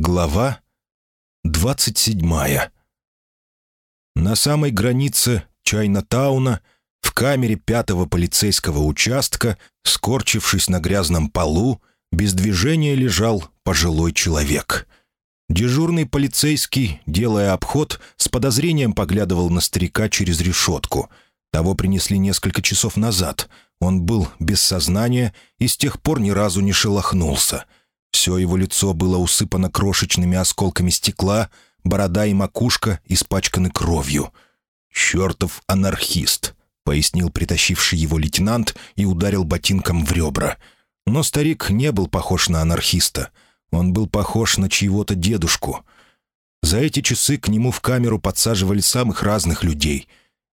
Глава 27 На самой границе Чайна-тауна, в камере пятого полицейского участка, скорчившись на грязном полу, без движения лежал пожилой человек. Дежурный полицейский, делая обход, с подозрением поглядывал на старика через решетку. Того принесли несколько часов назад. Он был без сознания и с тех пор ни разу не шелохнулся — все его лицо было усыпано крошечными осколками стекла, борода и макушка испачканы кровью. «Чертов анархист», — пояснил притащивший его лейтенант и ударил ботинком в ребра. Но старик не был похож на анархиста. Он был похож на чьего-то дедушку. За эти часы к нему в камеру подсаживали самых разных людей.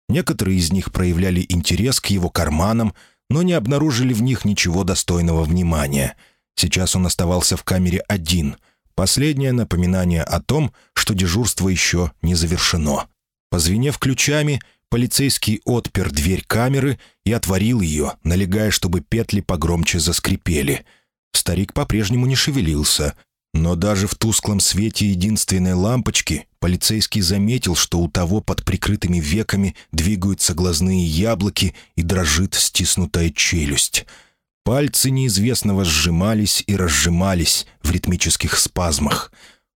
Некоторые из них проявляли интерес к его карманам, но не обнаружили в них ничего достойного внимания — Сейчас он оставался в камере один. Последнее напоминание о том, что дежурство еще не завершено. Позвенев ключами, полицейский отпер дверь камеры и отворил ее, налегая, чтобы петли погромче заскрипели. Старик по-прежнему не шевелился, но даже в тусклом свете единственной лампочки полицейский заметил, что у того под прикрытыми веками двигаются глазные яблоки и дрожит стиснутая челюсть — Пальцы неизвестного сжимались и разжимались в ритмических спазмах.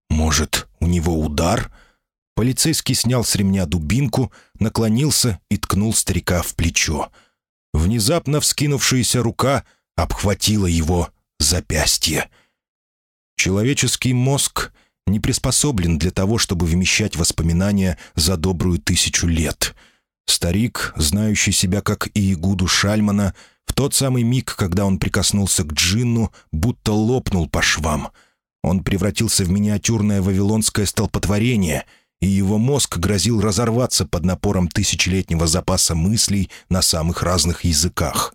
Может, у него удар? Полицейский снял с ремня дубинку, наклонился и ткнул старика в плечо. Внезапно вскинувшаяся рука обхватила его запястье. Человеческий мозг не приспособлен для того, чтобы вмещать воспоминания за добрую тысячу лет. Старик, знающий себя как Иегуду Шальмана, в тот самый миг, когда он прикоснулся к джинну, будто лопнул по швам. Он превратился в миниатюрное вавилонское столпотворение, и его мозг грозил разорваться под напором тысячелетнего запаса мыслей на самых разных языках.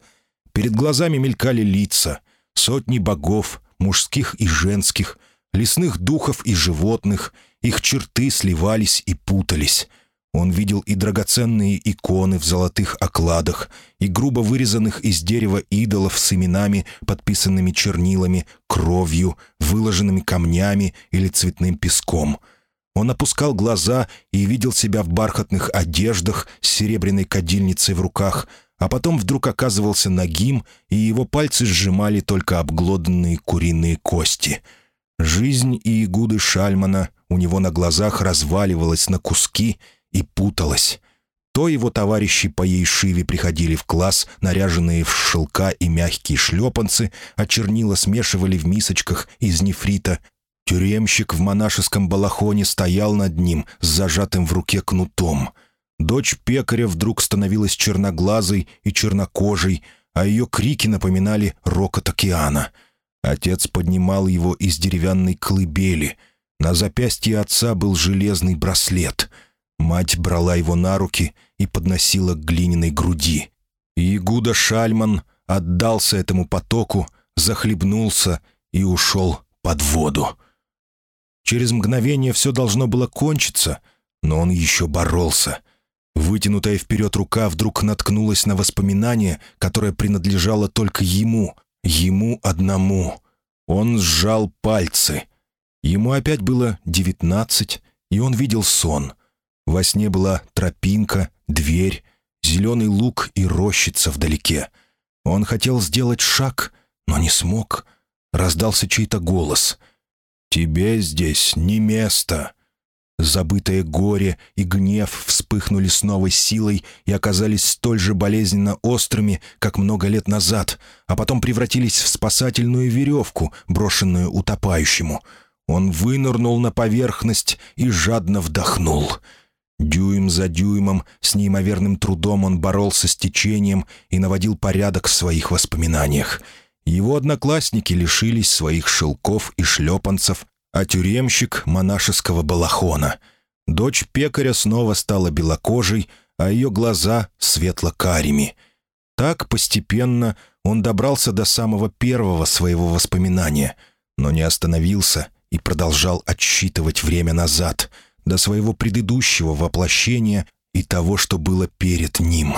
Перед глазами мелькали лица, сотни богов, мужских и женских, лесных духов и животных, их черты сливались и путались — он видел и драгоценные иконы в золотых окладах, и грубо вырезанных из дерева идолов с именами, подписанными чернилами, кровью, выложенными камнями или цветным песком. Он опускал глаза и видел себя в бархатных одеждах с серебряной кадильницей в руках, а потом вдруг оказывался нагим, и его пальцы сжимали только обглоданные куриные кости. Жизнь и игуды Шальмана у него на глазах разваливалась на куски — и путалась. То его товарищи по ей шиве приходили в класс, наряженные в шелка и мягкие шлепанцы, а чернила смешивали в мисочках из нефрита. Тюремщик в монашеском балахоне стоял над ним с зажатым в руке кнутом. Дочь пекаря вдруг становилась черноглазой и чернокожей, а ее крики напоминали рокот океана. Отец поднимал его из деревянной колыбели. На запястье отца был железный браслет — Мать брала его на руки и подносила к глиняной груди. Игуда Шальман отдался этому потоку, захлебнулся и ушел под воду. Через мгновение все должно было кончиться, но он еще боролся. Вытянутая вперед рука вдруг наткнулась на воспоминание, которое принадлежало только ему, ему одному. Он сжал пальцы. Ему опять было девятнадцать, и он видел сон — во сне была тропинка, дверь, зеленый луг и рощица вдалеке. Он хотел сделать шаг, но не смог. Раздался чей-то голос. «Тебе здесь не место». Забытое горе и гнев вспыхнули с новой силой и оказались столь же болезненно острыми, как много лет назад, а потом превратились в спасательную веревку, брошенную утопающему. Он вынырнул на поверхность и жадно вдохнул — Дюйм за дюймом, с неимоверным трудом он боролся с течением и наводил порядок в своих воспоминаниях. Его одноклассники лишились своих шелков и шлепанцев, а тюремщик — монашеского балахона. Дочь пекаря снова стала белокожей, а ее глаза — светло-карими. Так постепенно он добрался до самого первого своего воспоминания, но не остановился и продолжал отсчитывать время назад — до своего предыдущего воплощения и того, что было перед ним.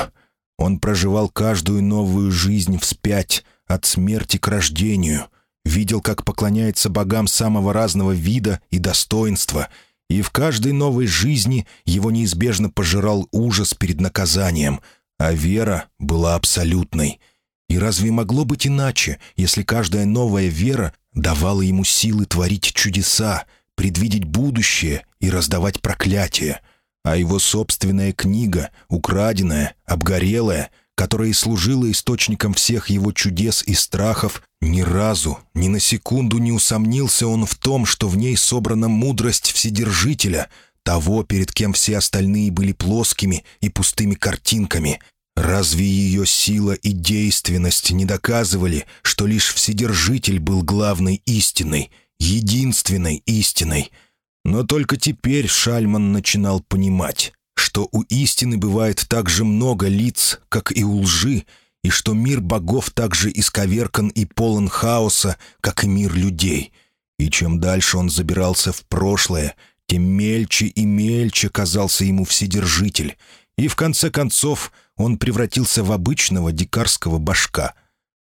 Он проживал каждую новую жизнь вспять, от смерти к рождению, видел, как поклоняется богам самого разного вида и достоинства, и в каждой новой жизни его неизбежно пожирал ужас перед наказанием, а вера была абсолютной. И разве могло быть иначе, если каждая новая вера давала ему силы творить чудеса, предвидеть будущее и раздавать проклятия? А его собственная книга, украденная, обгорелая — которая и служила источником всех его чудес и страхов, ни разу, ни на секунду не усомнился он в том, что в ней собрана мудрость Вседержителя, того, перед кем все остальные были плоскими и пустыми картинками. Разве ее сила и действенность не доказывали, что лишь Вседержитель был главной истиной, единственной истиной? Но только теперь Шальман начинал понимать что у истины бывает так же много лиц, как и у лжи, и что мир богов так же исковеркан и полон хаоса, как и мир людей. И чем дальше он забирался в прошлое, тем мельче и мельче казался ему Вседержитель, и в конце концов он превратился в обычного дикарского башка,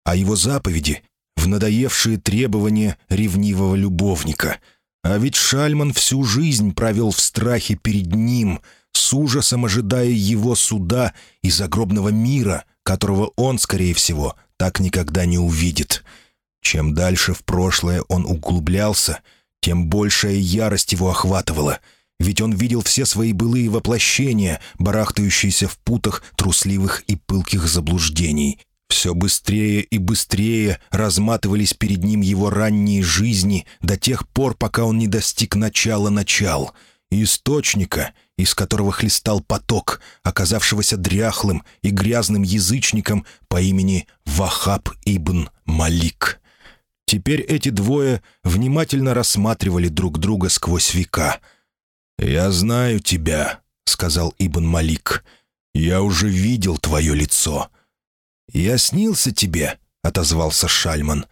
а его заповеди — в надоевшие требования ревнивого любовника. А ведь Шальман всю жизнь провел в страхе перед ним — с ужасом ожидая его суда и загробного мира, которого он, скорее всего, так никогда не увидит. Чем дальше в прошлое он углублялся, тем большая ярость его охватывала, ведь он видел все свои былые воплощения, барахтающиеся в путах трусливых и пылких заблуждений. Все быстрее и быстрее разматывались перед ним его ранние жизни до тех пор, пока он не достиг начала начал — источника, из которого хлестал поток, оказавшегося дряхлым и грязным язычником по имени Вахаб ибн Малик. Теперь эти двое внимательно рассматривали друг друга сквозь века. «Я знаю тебя», — сказал Ибн Малик. «Я уже видел твое лицо». «Я снился тебе», — отозвался Шальман.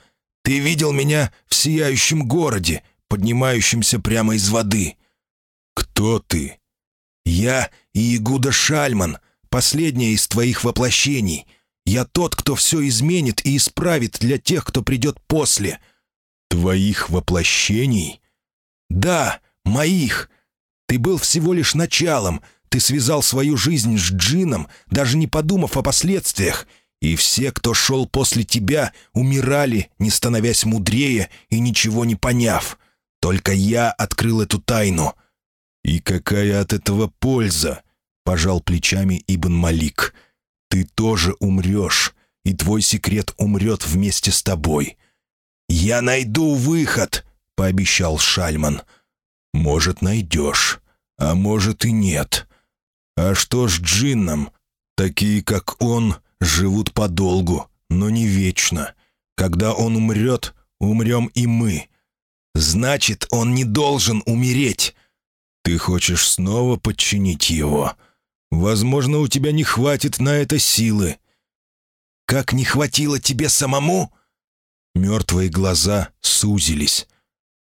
«Ты видел меня в сияющем городе, поднимающемся прямо из воды». «Кто ты?» «Я Иегуда Шальман, последнее из твоих воплощений. Я тот, кто все изменит и исправит для тех, кто придет после». «Твоих воплощений?» «Да, моих. Ты был всего лишь началом. Ты связал свою жизнь с джином, даже не подумав о последствиях. И все, кто шел после тебя, умирали, не становясь мудрее и ничего не поняв. Только я открыл эту тайну. «И какая от этого польза?» — пожал плечами Ибн Малик. «Ты тоже умрешь, и твой секрет умрет вместе с тобой». «Я найду выход», — пообещал Шальман. «Может, найдешь, а может и нет. А что ж джинном? Такие, как он, живут подолгу, но не вечно. Когда он умрет, умрем и мы. Значит, он не должен умереть. Ты хочешь снова подчинить его? Возможно, у тебя не хватит на это силы. Как не хватило тебе самому?» Мертвые глаза сузились.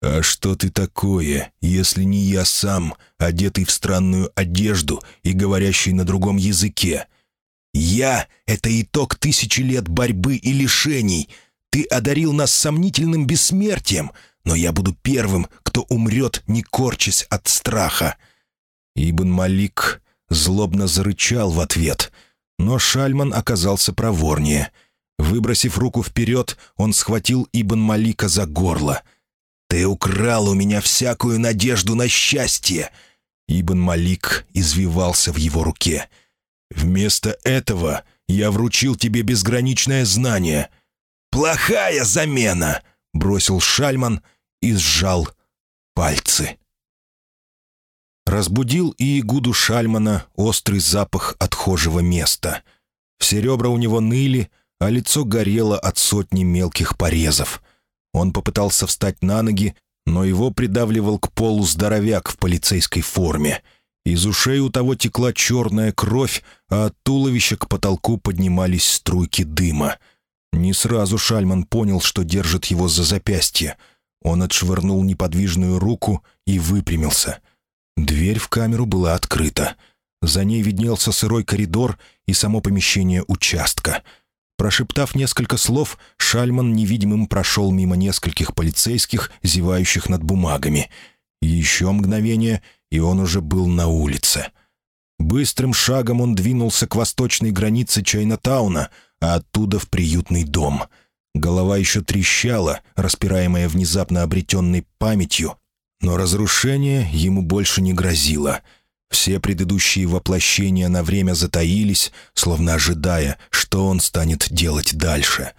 «А что ты такое, если не я сам, одетый в странную одежду и говорящий на другом языке? Я — это итог тысячи лет борьбы и лишений. Ты одарил нас сомнительным бессмертием, но я буду первым, кто умрет, не корчась от страха». Ибн Малик злобно зарычал в ответ, но Шальман оказался проворнее. Выбросив руку вперед, он схватил Ибн Малика за горло. «Ты украл у меня всякую надежду на счастье!» Ибн Малик извивался в его руке. «Вместо этого я вручил тебе безграничное знание». «Плохая замена!» — бросил Шальман и сжал пальцы. Разбудил и Игуду Шальмана острый запах отхожего места. Все ребра у него ныли, а лицо горело от сотни мелких порезов. Он попытался встать на ноги, но его придавливал к полу здоровяк в полицейской форме. Из ушей у того текла черная кровь, а от туловища к потолку поднимались струйки дыма. Не сразу Шальман понял, что держит его за запястье — он отшвырнул неподвижную руку и выпрямился. Дверь в камеру была открыта. За ней виднелся сырой коридор и само помещение участка. Прошептав несколько слов, Шальман невидимым прошел мимо нескольких полицейских, зевающих над бумагами. Еще мгновение, и он уже был на улице. Быстрым шагом он двинулся к восточной границе Чайнатауна, а оттуда в приютный дом. Голова еще трещала, распираемая внезапно обретенной памятью, но разрушение ему больше не грозило — все предыдущие воплощения на время затаились, словно ожидая, что он станет делать дальше.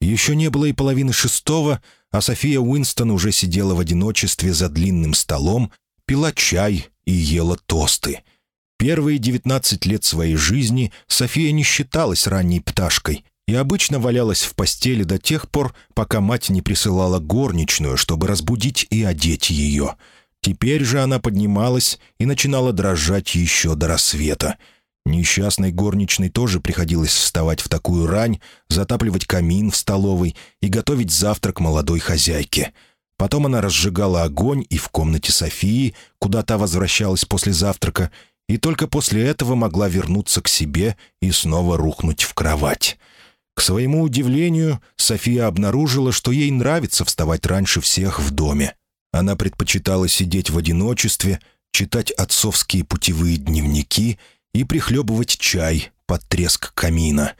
Еще не было и половины шестого, а София Уинстон уже сидела в одиночестве за длинным столом, пила чай и ела тосты. Первые девятнадцать лет своей жизни София не считалась ранней пташкой и обычно валялась в постели до тех пор, пока мать не присылала горничную, чтобы разбудить и одеть ее — Теперь же она поднималась и начинала дрожать еще до рассвета. Несчастной горничной тоже приходилось вставать в такую рань, затапливать камин в столовой и готовить завтрак молодой хозяйке. Потом она разжигала огонь и в комнате Софии, куда та возвращалась после завтрака, и только после этого могла вернуться к себе и снова рухнуть в кровать. К своему удивлению, София обнаружила, что ей нравится вставать раньше всех в доме. Она предпочитала сидеть в одиночестве, читать отцовские путевые дневники и прихлебывать чай под треск камина.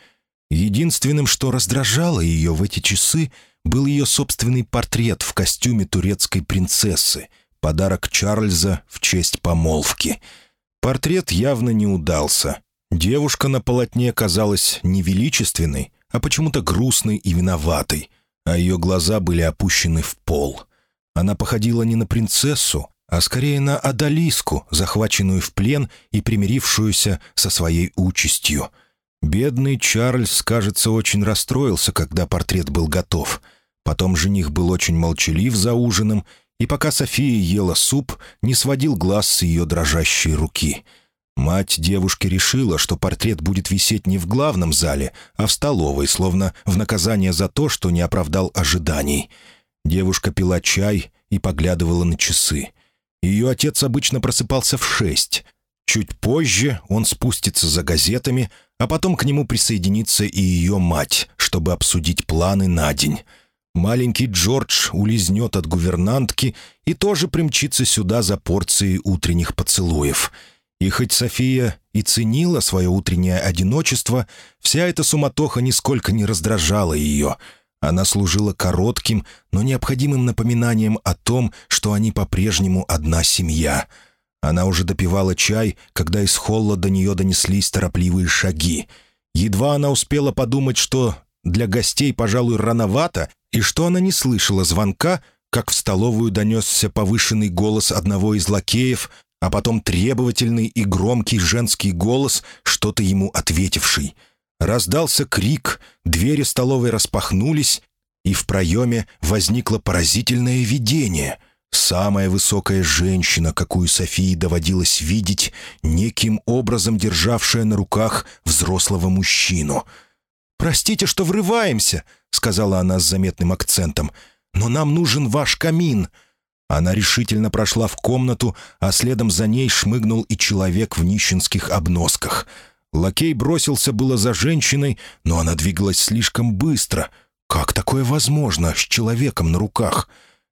Единственным, что раздражало ее в эти часы, был ее собственный портрет в костюме турецкой принцессы, подарок Чарльза в честь помолвки. Портрет явно не удался. Девушка на полотне казалась не величественной, а почему-то грустной и виноватой, а ее глаза были опущены в пол. Она походила не на принцессу, а скорее на одолиску, захваченную в плен и примирившуюся со своей участью. Бедный Чарльз, кажется, очень расстроился, когда портрет был готов. Потом жених был очень молчалив за ужином, и пока София ела суп, не сводил глаз с ее дрожащей руки. Мать девушки решила, что портрет будет висеть не в главном зале, а в столовой, словно в наказание за то, что не оправдал ожиданий — Девушка пила чай и поглядывала на часы. Ее отец обычно просыпался в шесть. Чуть позже он спустится за газетами, а потом к нему присоединится и ее мать, чтобы обсудить планы на день. Маленький Джордж улизнет от гувернантки и тоже примчится сюда за порцией утренних поцелуев. И хоть София и ценила свое утреннее одиночество, вся эта суматоха нисколько не раздражала ее — она служила коротким, но необходимым напоминанием о том, что они по-прежнему одна семья. Она уже допивала чай, когда из холла до нее донеслись торопливые шаги. Едва она успела подумать, что для гостей, пожалуй, рановато, и что она не слышала звонка, как в столовую донесся повышенный голос одного из лакеев, а потом требовательный и громкий женский голос, что-то ему ответивший — Раздался крик, двери столовой распахнулись, и в проеме возникло поразительное видение. Самая высокая женщина, какую Софии доводилось видеть, неким образом державшая на руках взрослого мужчину. «Простите, что врываемся», — сказала она с заметным акцентом, «но нам нужен ваш камин». Она решительно прошла в комнату, а следом за ней шмыгнул и человек в нищенских обносках — Лакей бросился было за женщиной, но она двигалась слишком быстро. Как такое возможно с человеком на руках?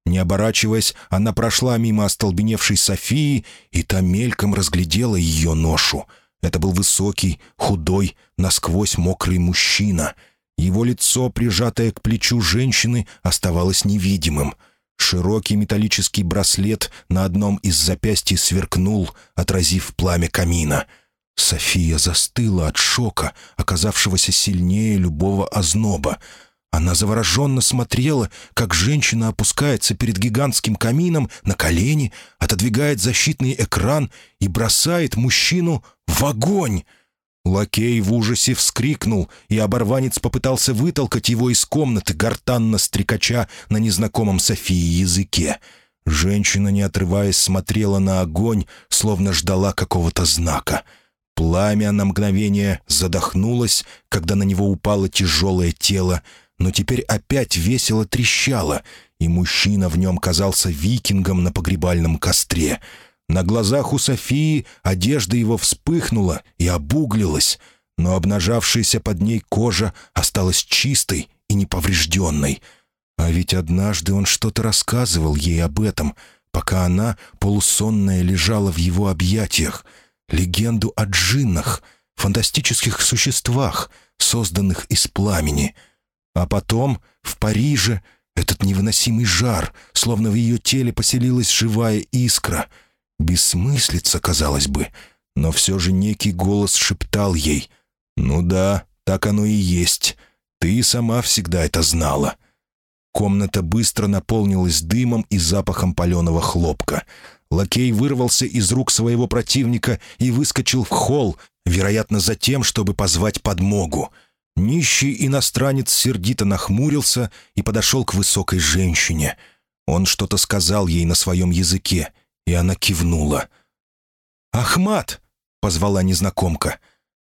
Не оборачиваясь, она прошла мимо остолбеневшей Софии, и та мельком разглядела ее ношу. Это был высокий, худой, насквозь мокрый мужчина. Его лицо, прижатое к плечу женщины, оставалось невидимым. Широкий металлический браслет на одном из запястий сверкнул, отразив пламя камина — София застыла от шока, оказавшегося сильнее любого озноба. Она завороженно смотрела, как женщина опускается перед гигантским камином на колени, отодвигает защитный экран и бросает мужчину в огонь. Лакей в ужасе вскрикнул, и оборванец попытался вытолкать его из комнаты, гортанно стрекача на незнакомом Софии языке. Женщина, не отрываясь, смотрела на огонь, словно ждала какого-то знака — Пламя на мгновение задохнулось, когда на него упало тяжелое тело, но теперь опять весело трещало, и мужчина в нем казался викингом на погребальном костре. На глазах у Софии одежда его вспыхнула и обуглилась. но обнажавшаяся под ней кожа осталась чистой и неповрежденной. А ведь однажды он что-то рассказывал ей об этом, пока она, полусонная, лежала в его объятиях. Легенду о джиннах, фантастических существах, созданных из пламени. А потом, в Париже, этот невыносимый жар, словно в ее теле поселилась живая искра. Бессмыслица, казалось бы, но все же некий голос шептал ей «Ну да, так оно и есть. Ты сама всегда это знала». Комната быстро наполнилась дымом и запахом паленого хлопка. Лакей вырвался из рук своего противника и выскочил в холл, вероятно, за тем, чтобы позвать подмогу. Нищий иностранец сердито нахмурился и подошел к высокой женщине. Он что-то сказал ей на своем языке, и она кивнула. «Ахмат!» — позвала незнакомка.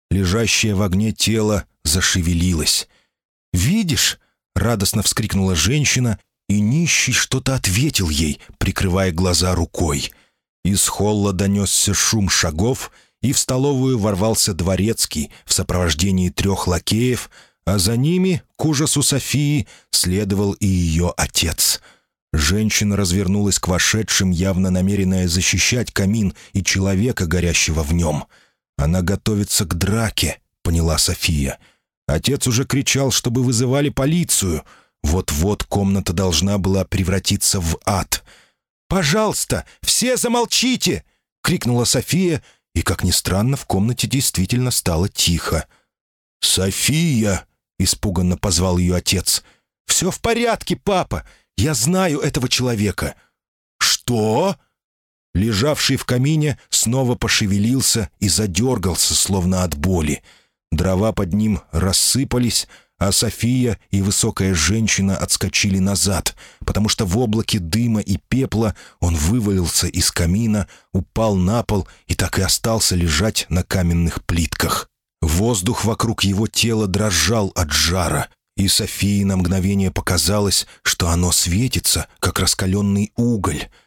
Лежащее в огне тело зашевелилось. «Видишь?» — радостно вскрикнула женщина, и нищий что-то ответил ей, прикрывая глаза рукой. Из холла донесся шум шагов, и в столовую ворвался дворецкий в сопровождении трех лакеев, а за ними, к ужасу Софии, следовал и ее отец. Женщина развернулась к вошедшим, явно намеренная защищать камин и человека, горящего в нем — «Она готовится к драке», — поняла София. Отец уже кричал, чтобы вызывали полицию. Вот-вот комната должна была превратиться в ад. «Пожалуйста, все замолчите!» — крикнула София, и, как ни странно, в комнате действительно стало тихо. «София!» — испуганно позвал ее отец. «Все в порядке, папа! Я знаю этого человека!» «Что?» Лежавший в камине снова пошевелился и задергался, словно от боли. Дрова под ним рассыпались, а София и высокая женщина отскочили назад, потому что в облаке дыма и пепла он вывалился из камина, упал на пол и так и остался лежать на каменных плитках. Воздух вокруг его тела дрожал от жара, и Софии на мгновение показалось, что оно светится, как раскаленный уголь —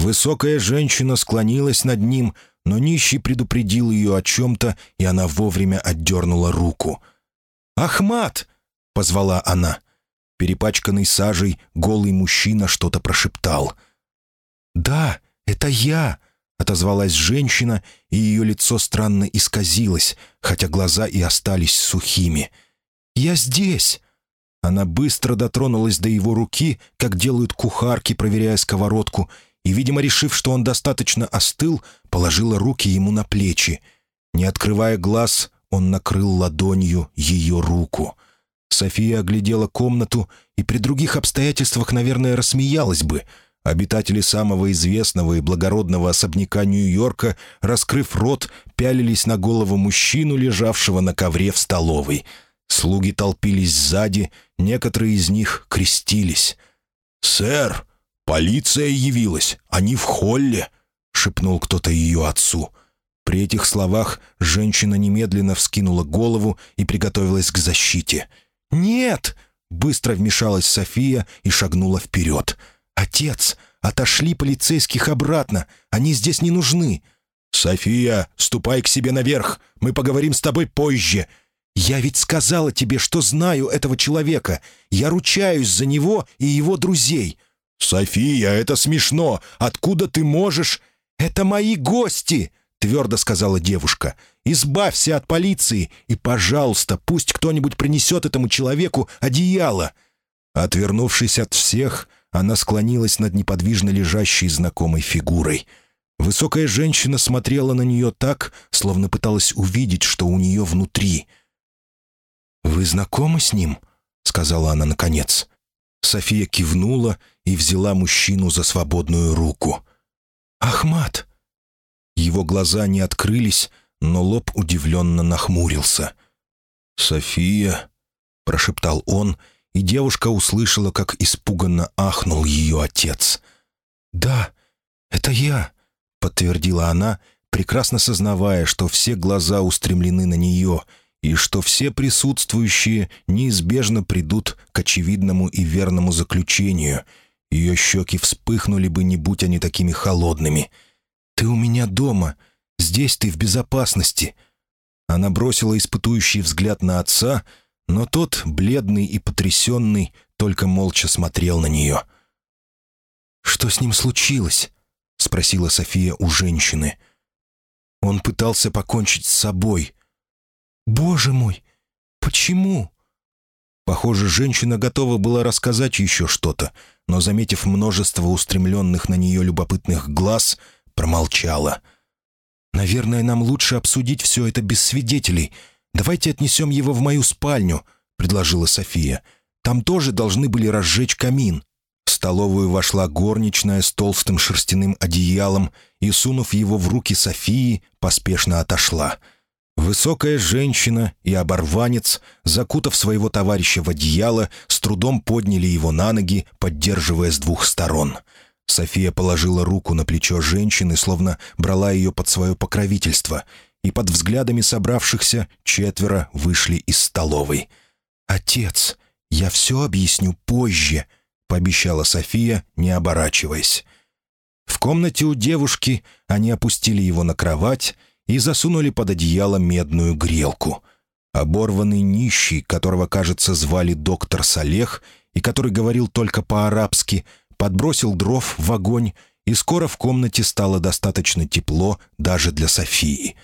Высокая женщина склонилась над ним, но нищий предупредил ее о чем-то, и она вовремя отдернула руку. «Ахмат!» — позвала она. Перепачканный сажей голый мужчина что-то прошептал. «Да, это я!» — отозвалась женщина, и ее лицо странно исказилось, хотя глаза и остались сухими. «Я здесь!» Она быстро дотронулась до его руки, как делают кухарки, проверяя сковородку, и, видимо, решив, что он достаточно остыл, положила руки ему на плечи. Не открывая глаз, он накрыл ладонью ее руку. София оглядела комнату и при других обстоятельствах, наверное, рассмеялась бы. Обитатели самого известного и благородного особняка Нью-Йорка, раскрыв рот, пялились на голову мужчину, лежавшего на ковре в столовой. Слуги толпились сзади, некоторые из них крестились. «Сэр!» «Полиция явилась, они в холле», — шепнул кто-то ее отцу. При этих словах женщина немедленно вскинула голову и приготовилась к защите. «Нет!» — быстро вмешалась София и шагнула вперед. «Отец, отошли полицейских обратно, они здесь не нужны». «София, ступай к себе наверх, мы поговорим с тобой позже», «Я ведь сказала тебе, что знаю этого человека. Я ручаюсь за него и его друзей. «София, это смешно! Откуда ты можешь...» «Это мои гости!» — твердо сказала девушка. «Избавься от полиции и, пожалуйста, пусть кто-нибудь принесет этому человеку одеяло». Отвернувшись от всех, она склонилась над неподвижно лежащей знакомой фигурой. Высокая женщина смотрела на нее так, словно пыталась увидеть, что у нее внутри. «Вы знакомы с ним?» — сказала она наконец. София кивнула и взяла мужчину за свободную руку. «Ахмат!» Его глаза не открылись, но лоб удивленно нахмурился. «София!» — прошептал он, и девушка услышала, как испуганно ахнул ее отец. «Да, это я!» — подтвердила она, прекрасно сознавая, что все глаза устремлены на нее — и что все присутствующие неизбежно придут к очевидному и верному заключению. Ее щеки вспыхнули бы, не будь они такими холодными. «Ты у меня дома. Здесь ты в безопасности». Она бросила испытующий взгляд на отца, но тот, бледный и потрясенный, только молча смотрел на нее. «Что с ним случилось?» — спросила София у женщины. «Он пытался покончить с собой». «Боже мой! Почему?» Похоже, женщина готова была рассказать еще что-то, но, заметив множество устремленных на нее любопытных глаз, промолчала. «Наверное, нам лучше обсудить все это без свидетелей. Давайте отнесем его в мою спальню», — предложила София. «Там тоже должны были разжечь камин». В столовую вошла горничная с толстым шерстяным одеялом и, сунув его в руки Софии, поспешно отошла — Высокая женщина и оборванец, закутав своего товарища в одеяло, с трудом подняли его на ноги, поддерживая с двух сторон. София положила руку на плечо женщины, словно брала ее под свое покровительство, и под взглядами собравшихся четверо вышли из столовой. «Отец, я все объясню позже», — пообещала София, не оборачиваясь. В комнате у девушки они опустили его на кровать — и засунули под одеяло медную грелку. Оборванный нищий, которого, кажется, звали доктор Салех, и который говорил только по-арабски, подбросил дров в огонь, и скоро в комнате стало достаточно тепло даже для Софии.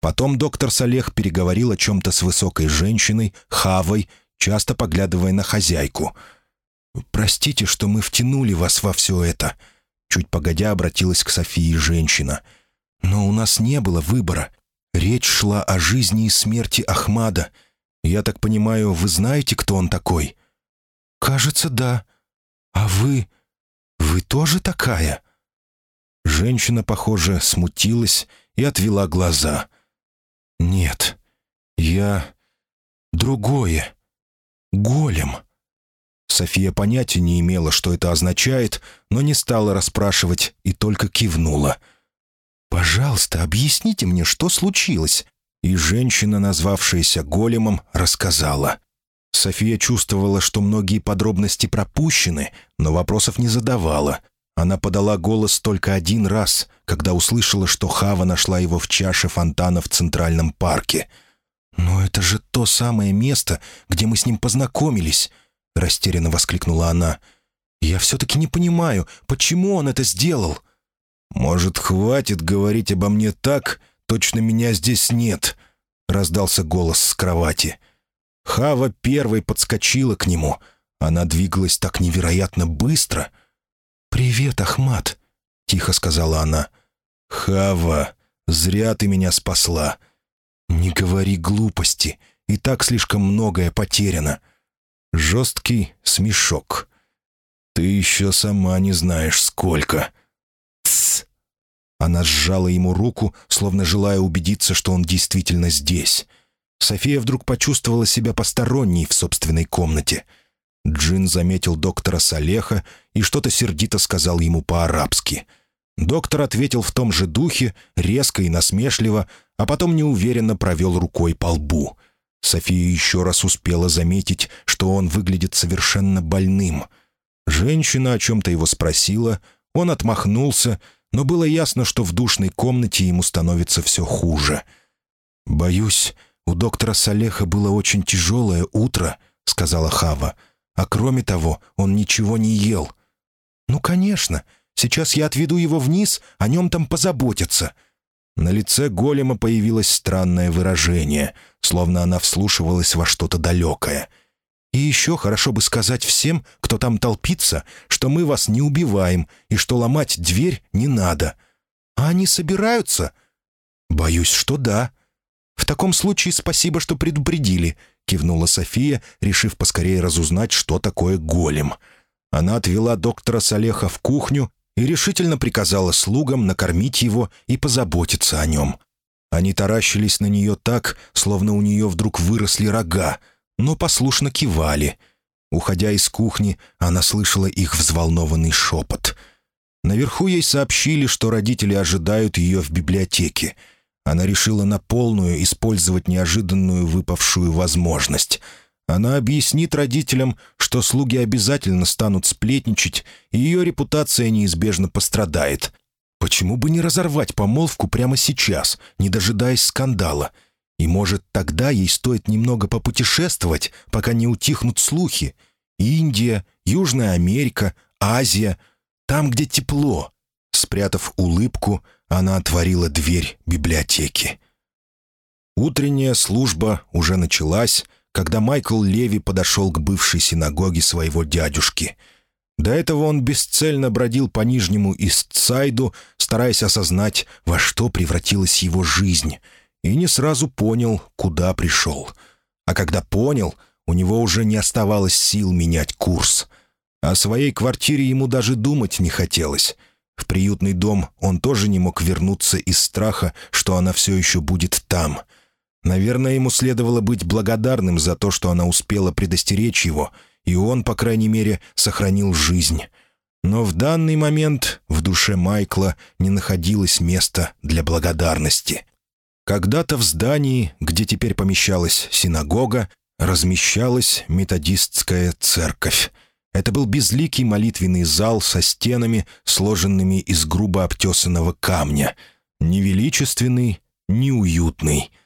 Потом доктор Салех переговорил о чем-то с высокой женщиной, Хавой, часто поглядывая на хозяйку. «Простите, что мы втянули вас во все это», — чуть погодя обратилась к Софии женщина — но у нас не было выбора. Речь шла о жизни и смерти Ахмада. Я так понимаю, вы знаете, кто он такой?» «Кажется, да. А вы... вы тоже такая?» Женщина, похоже, смутилась и отвела глаза. «Нет, я... другое. Голем». София понятия не имела, что это означает, но не стала расспрашивать и только кивнула — «Пожалуйста, объясните мне, что случилось?» И женщина, назвавшаяся големом, рассказала. София чувствовала, что многие подробности пропущены, но вопросов не задавала. Она подала голос только один раз, когда услышала, что Хава нашла его в чаше фонтана в Центральном парке. «Но это же то самое место, где мы с ним познакомились!» — растерянно воскликнула она. «Я все-таки не понимаю, почему он это сделал?» «Может, хватит говорить обо мне так? Точно меня здесь нет», — раздался голос с кровати. Хава первой подскочила к нему. Она двигалась так невероятно быстро. «Привет, Ахмат», — тихо сказала она. «Хава, зря ты меня спасла. Не говори глупости, и так слишком многое потеряно». Жесткий смешок. «Ты еще сама не знаешь, сколько». Она сжала ему руку, словно желая убедиться, что он действительно здесь. София вдруг почувствовала себя посторонней в собственной комнате. Джин заметил доктора Салеха и что-то сердито сказал ему по-арабски. Доктор ответил в том же духе, резко и насмешливо, а потом неуверенно провел рукой по лбу. София еще раз успела заметить, что он выглядит совершенно больным. Женщина о чем-то его спросила, он отмахнулся — но было ясно, что в душной комнате ему становится все хуже. «Боюсь, у доктора Салеха было очень тяжелое утро», — сказала Хава. «А кроме того, он ничего не ел». «Ну, конечно. Сейчас я отведу его вниз, о нем там позаботятся». На лице голема появилось странное выражение, словно она вслушивалась во что-то далекое — и еще хорошо бы сказать всем, кто там толпится, что мы вас не убиваем и что ломать дверь не надо. А они собираются? Боюсь, что да. В таком случае спасибо, что предупредили, кивнула София, решив поскорее разузнать, что такое голем. Она отвела доктора Салеха в кухню и решительно приказала слугам накормить его и позаботиться о нем. Они таращились на нее так, словно у нее вдруг выросли рога, но послушно кивали. Уходя из кухни, она слышала их взволнованный шепот. Наверху ей сообщили, что родители ожидают ее в библиотеке. Она решила на полную использовать неожиданную выпавшую возможность. Она объяснит родителям, что слуги обязательно станут сплетничать, и ее репутация неизбежно пострадает. Почему бы не разорвать помолвку прямо сейчас, не дожидаясь скандала? И, может, тогда ей стоит немного попутешествовать, пока не утихнут слухи. Индия, Южная Америка, Азия. Там, где тепло. Спрятав улыбку, она отворила дверь библиотеки. Утренняя служба уже началась, когда Майкл Леви подошел к бывшей синагоге своего дядюшки. До этого он бесцельно бродил по Нижнему Истсайду, стараясь осознать, во что превратилась его жизнь, и не сразу понял, куда пришел. А когда понял, у него уже не оставалось сил менять курс. О своей квартире ему даже думать не хотелось. В приютный дом он тоже не мог вернуться из страха, что она все еще будет там — Наверное, ему следовало быть благодарным за то, что она успела предостеречь его, и он, по крайней мере, сохранил жизнь. Но в данный момент в душе Майкла не находилось места для благодарности. Когда-то в здании, где теперь помещалась синагога, размещалась методистская церковь. Это был безликий молитвенный зал со стенами, сложенными из грубо обтесанного камня. Невеличественный, неуютный —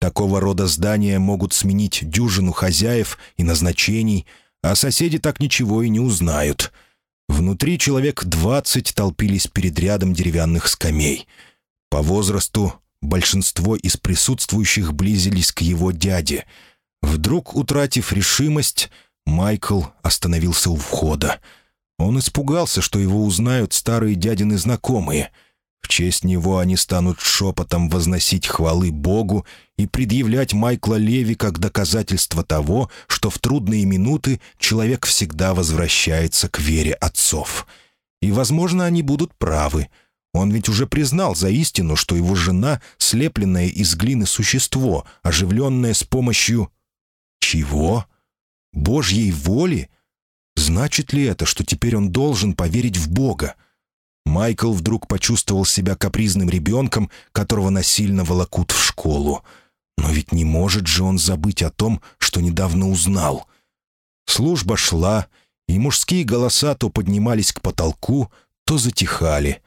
Такого рода здания могут сменить дюжину хозяев и назначений, а соседи так ничего и не узнают. Внутри человек двадцать толпились перед рядом деревянных скамей. По возрасту большинство из присутствующих близились к его дяде. Вдруг, утратив решимость, Майкл остановился у входа. Он испугался, что его узнают старые дядины знакомые — в честь него они станут шепотом возносить хвалы Богу и предъявлять Майкла Леви как доказательство того, что в трудные минуты человек всегда возвращается к вере отцов. И, возможно, они будут правы. Он ведь уже признал за истину, что его жена — слепленное из глины существо, оживленное с помощью... Чего? Божьей воли? Значит ли это, что теперь он должен поверить в Бога? Майкл вдруг почувствовал себя капризным ребенком, которого насильно волокут в школу. Но ведь не может же он забыть о том, что недавно узнал. Служба шла, и мужские голоса то поднимались к потолку, то затихали.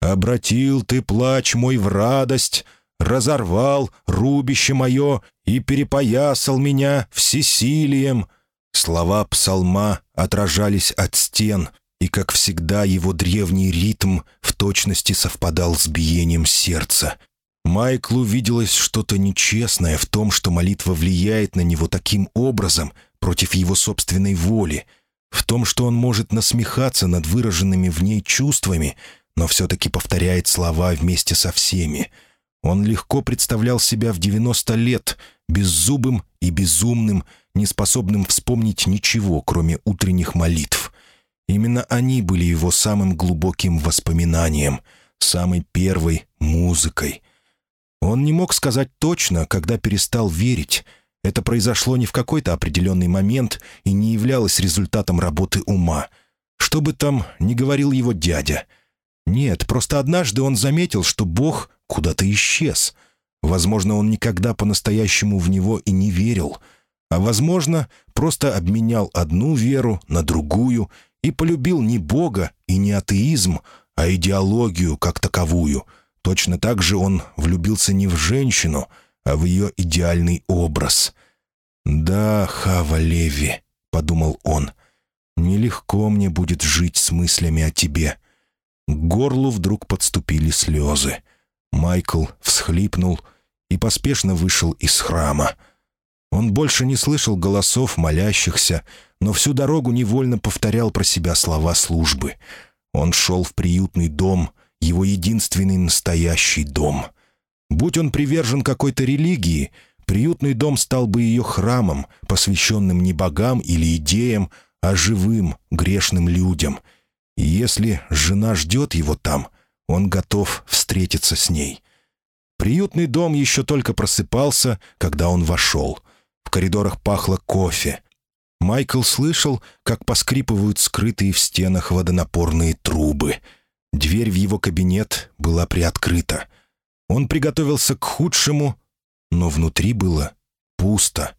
«Обратил ты плач мой в радость», разорвал рубище мое и перепоясал меня всесилием». Слова псалма отражались от стен, и, как всегда, его древний ритм в точности совпадал с биением сердца. Майклу виделось что-то нечестное в том, что молитва влияет на него таким образом против его собственной воли, в том, что он может насмехаться над выраженными в ней чувствами, но все-таки повторяет слова вместе со всеми. Он легко представлял себя в 90 лет, беззубым и безумным, неспособным вспомнить ничего, кроме утренних молитв. Именно они были его самым глубоким воспоминанием, самой первой музыкой. Он не мог сказать точно, когда перестал верить. Это произошло не в какой-то определенный момент и не являлось результатом работы ума. Что бы там ни говорил его дядя. Нет, просто однажды он заметил, что Бог куда-то исчез. Возможно, он никогда по-настоящему в него и не верил. А возможно, просто обменял одну веру на другую — и полюбил не Бога и не атеизм, а идеологию как таковую. Точно так же он влюбился не в женщину, а в ее идеальный образ. «Да, Хава Леви», — подумал он, — «нелегко мне будет жить с мыслями о тебе». К горлу вдруг подступили слезы. Майкл всхлипнул и поспешно вышел из храма. Он больше не слышал голосов молящихся, но всю дорогу невольно повторял про себя слова службы. Он шел в приютный дом, его единственный настоящий дом. Будь он привержен какой-то религии, приютный дом стал бы ее храмом, посвященным не богам или идеям, а живым, грешным людям. И если жена ждет его там, он готов встретиться с ней. Приютный дом еще только просыпался, когда он вошел. В коридорах пахло кофе. Майкл слышал, как поскрипывают скрытые в стенах водонапорные трубы. Дверь в его кабинет была приоткрыта. Он приготовился к худшему, но внутри было пусто.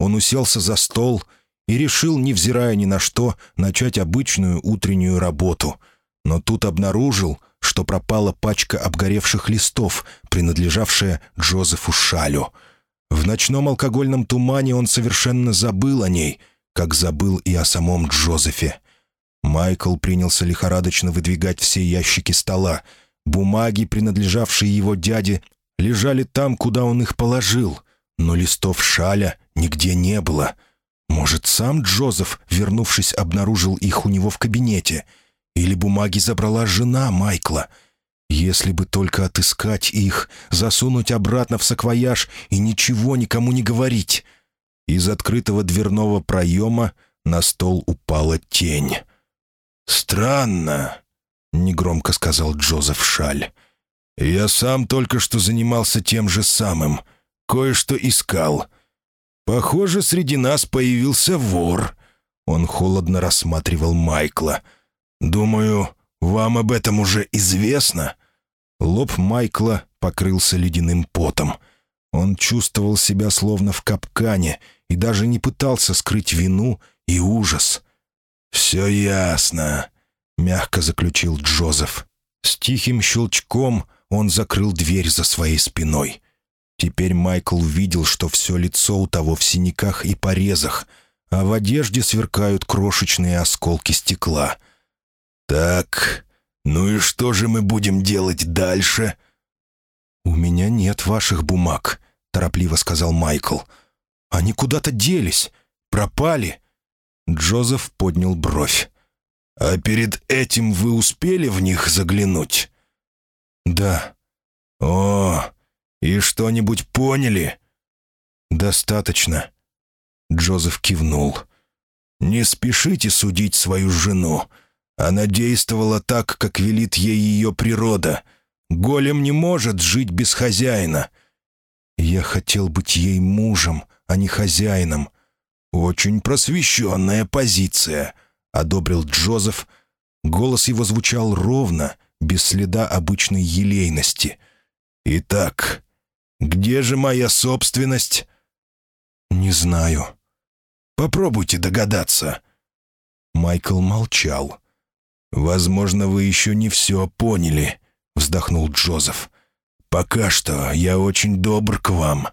Он уселся за стол и решил, невзирая ни на что, начать обычную утреннюю работу. Но тут обнаружил, что пропала пачка обгоревших листов, принадлежавшая Джозефу Шалю. В ночном алкогольном тумане он совершенно забыл о ней, как забыл и о самом Джозефе. Майкл принялся лихорадочно выдвигать все ящики стола. Бумаги, принадлежавшие его дяде, лежали там, куда он их положил, но листов шаля нигде не было. Может, сам Джозеф, вернувшись, обнаружил их у него в кабинете? Или бумаги забрала жена Майкла? Если бы только отыскать их, засунуть обратно в саквояж и ничего никому не говорить. Из открытого дверного проема на стол упала тень. «Странно», — негромко сказал Джозеф Шаль. «Я сам только что занимался тем же самым. Кое-что искал. Похоже, среди нас появился вор». Он холодно рассматривал Майкла. «Думаю, вам об этом уже известно?» Лоб Майкла покрылся ледяным потом. Он чувствовал себя словно в капкане и даже не пытался скрыть вину и ужас. «Все ясно», — мягко заключил Джозеф. С тихим щелчком он закрыл дверь за своей спиной. Теперь Майкл видел, что все лицо у того в синяках и порезах, а в одежде сверкают крошечные осколки стекла. «Так, ну и что же мы будем делать дальше?» «У меня нет ваших бумаг», — торопливо сказал Майкл. «Они куда-то делись, пропали». Джозеф поднял бровь. «А перед этим вы успели в них заглянуть?» «Да». «О, и что-нибудь поняли?» «Достаточно». Джозеф кивнул. «Не спешите судить свою жену. Она действовала так, как велит ей ее природа. Голем не может жить без хозяина». «Я хотел быть ей мужем, а не хозяином», «Очень просвещенная позиция», — одобрил Джозеф. Голос его звучал ровно, без следа обычной елейности. «Итак, где же моя собственность?» «Не знаю». «Попробуйте догадаться». Майкл молчал. «Возможно, вы еще не все поняли», — вздохнул Джозеф. «Пока что я очень добр к вам.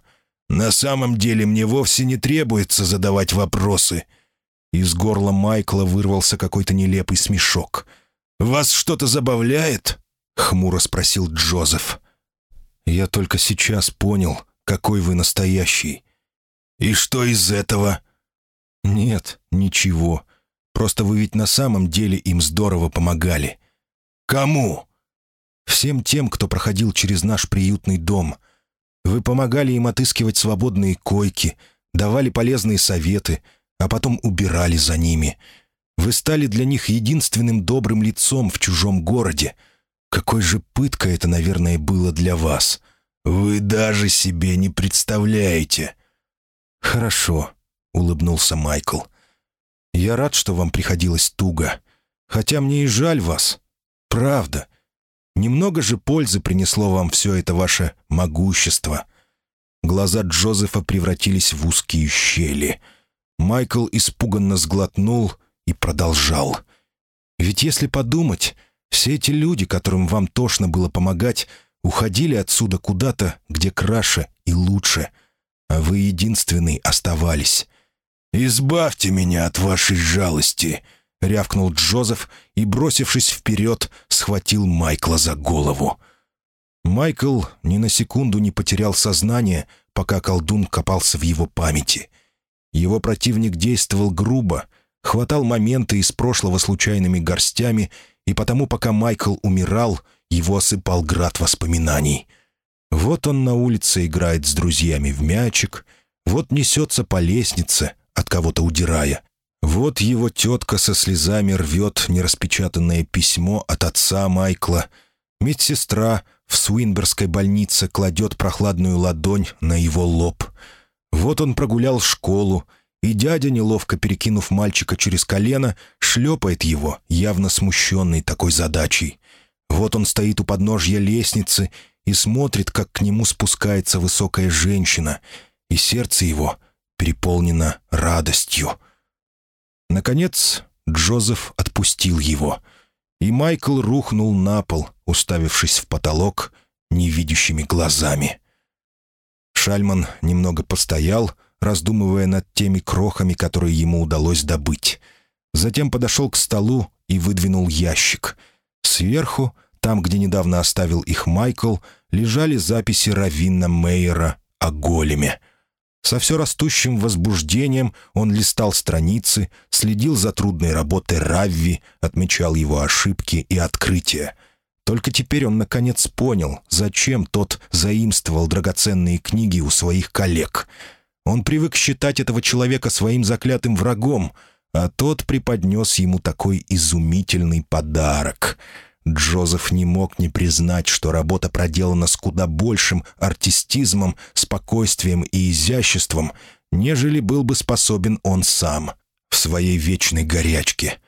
На самом деле мне вовсе не требуется задавать вопросы». Из горла Майкла вырвался какой-то нелепый смешок. «Вас что-то забавляет?» — хмуро спросил Джозеф. «Я только сейчас понял, какой вы настоящий». «И что из этого?» «Нет, ничего. Просто вы ведь на самом деле им здорово помогали». «Кому?» «Всем тем, кто проходил через наш приютный дом. Вы помогали им отыскивать свободные койки, давали полезные советы, а потом убирали за ними. Вы стали для них единственным добрым лицом в чужом городе. Какой же пытка это, наверное, было для вас. Вы даже себе не представляете. «Хорошо», — улыбнулся Майкл. «Я рад, что вам приходилось туго. Хотя мне и жаль вас. Правда. Немного же пользы принесло вам все это ваше могущество». Глаза Джозефа превратились в узкие щели. Майкл испуганно сглотнул и продолжал. «Ведь если подумать, все эти люди, которым вам тошно было помогать, уходили отсюда куда-то, где краше и лучше, а вы единственный оставались. «Избавьте меня от вашей жалости!» — рявкнул Джозеф и, бросившись вперед, схватил Майкла за голову. Майкл ни на секунду не потерял сознание, пока колдун копался в его памяти. Его противник действовал грубо, хватал моменты из прошлого случайными горстями, и потому, пока Майкл умирал, его осыпал град воспоминаний. Вот он на улице играет с друзьями в мячик, вот несется по лестнице, от кого-то удирая, вот его тетка со слезами рвет нераспечатанное письмо от отца Майкла. Медсестра в Суинберской больнице кладет прохладную ладонь на его лоб. Вот он прогулял школу, и дядя, неловко перекинув мальчика через колено, шлепает его, явно смущенный такой задачей. Вот он стоит у подножья лестницы и смотрит, как к нему спускается высокая женщина, и сердце его переполнено радостью — Наконец, Джозеф отпустил его. и Майкл рухнул на пол, уставившись в потолок невидящими глазами. Шальман немного постоял, раздумывая над теми крохами, которые ему удалось добыть. Затем подошел к столу и выдвинул ящик. Сверху, там, где недавно оставил их Майкл, лежали записи Равинна Мейера о големе. Со все растущим возбуждением он листал страницы, следил за трудной работой Равви, отмечал его ошибки и открытия. Только теперь он наконец понял, зачем тот заимствовал драгоценные книги у своих коллег. Он привык считать этого человека своим заклятым врагом, а тот преподнес ему такой изумительный подарок — Джозеф не мог не признать, что работа проделана с куда большим артистизмом, спокойствием и изяществом, нежели был бы способен он сам в своей вечной горячке.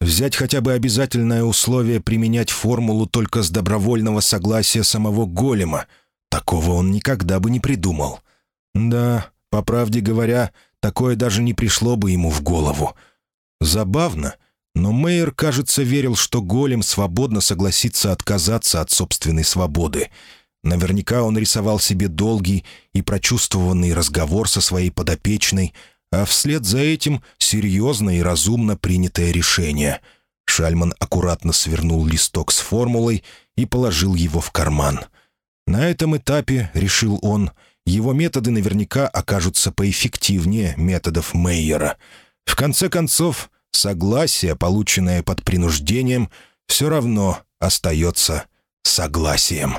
Взять хотя бы обязательное условие применять формулу только с добровольного согласия самого голема. Такого он никогда бы не придумал. Да, по правде говоря, такое даже не пришло бы ему в голову. Забавно — но Мейер, кажется, верил, что голем свободно согласится отказаться от собственной свободы. Наверняка он рисовал себе долгий и прочувствованный разговор со своей подопечной, а вслед за этим серьезно и разумно принятое решение. Шальман аккуратно свернул листок с формулой и положил его в карман. На этом этапе, решил он, его методы наверняка окажутся поэффективнее методов Мейера. В конце концов, согласие, полученное под принуждением, все равно остается согласием.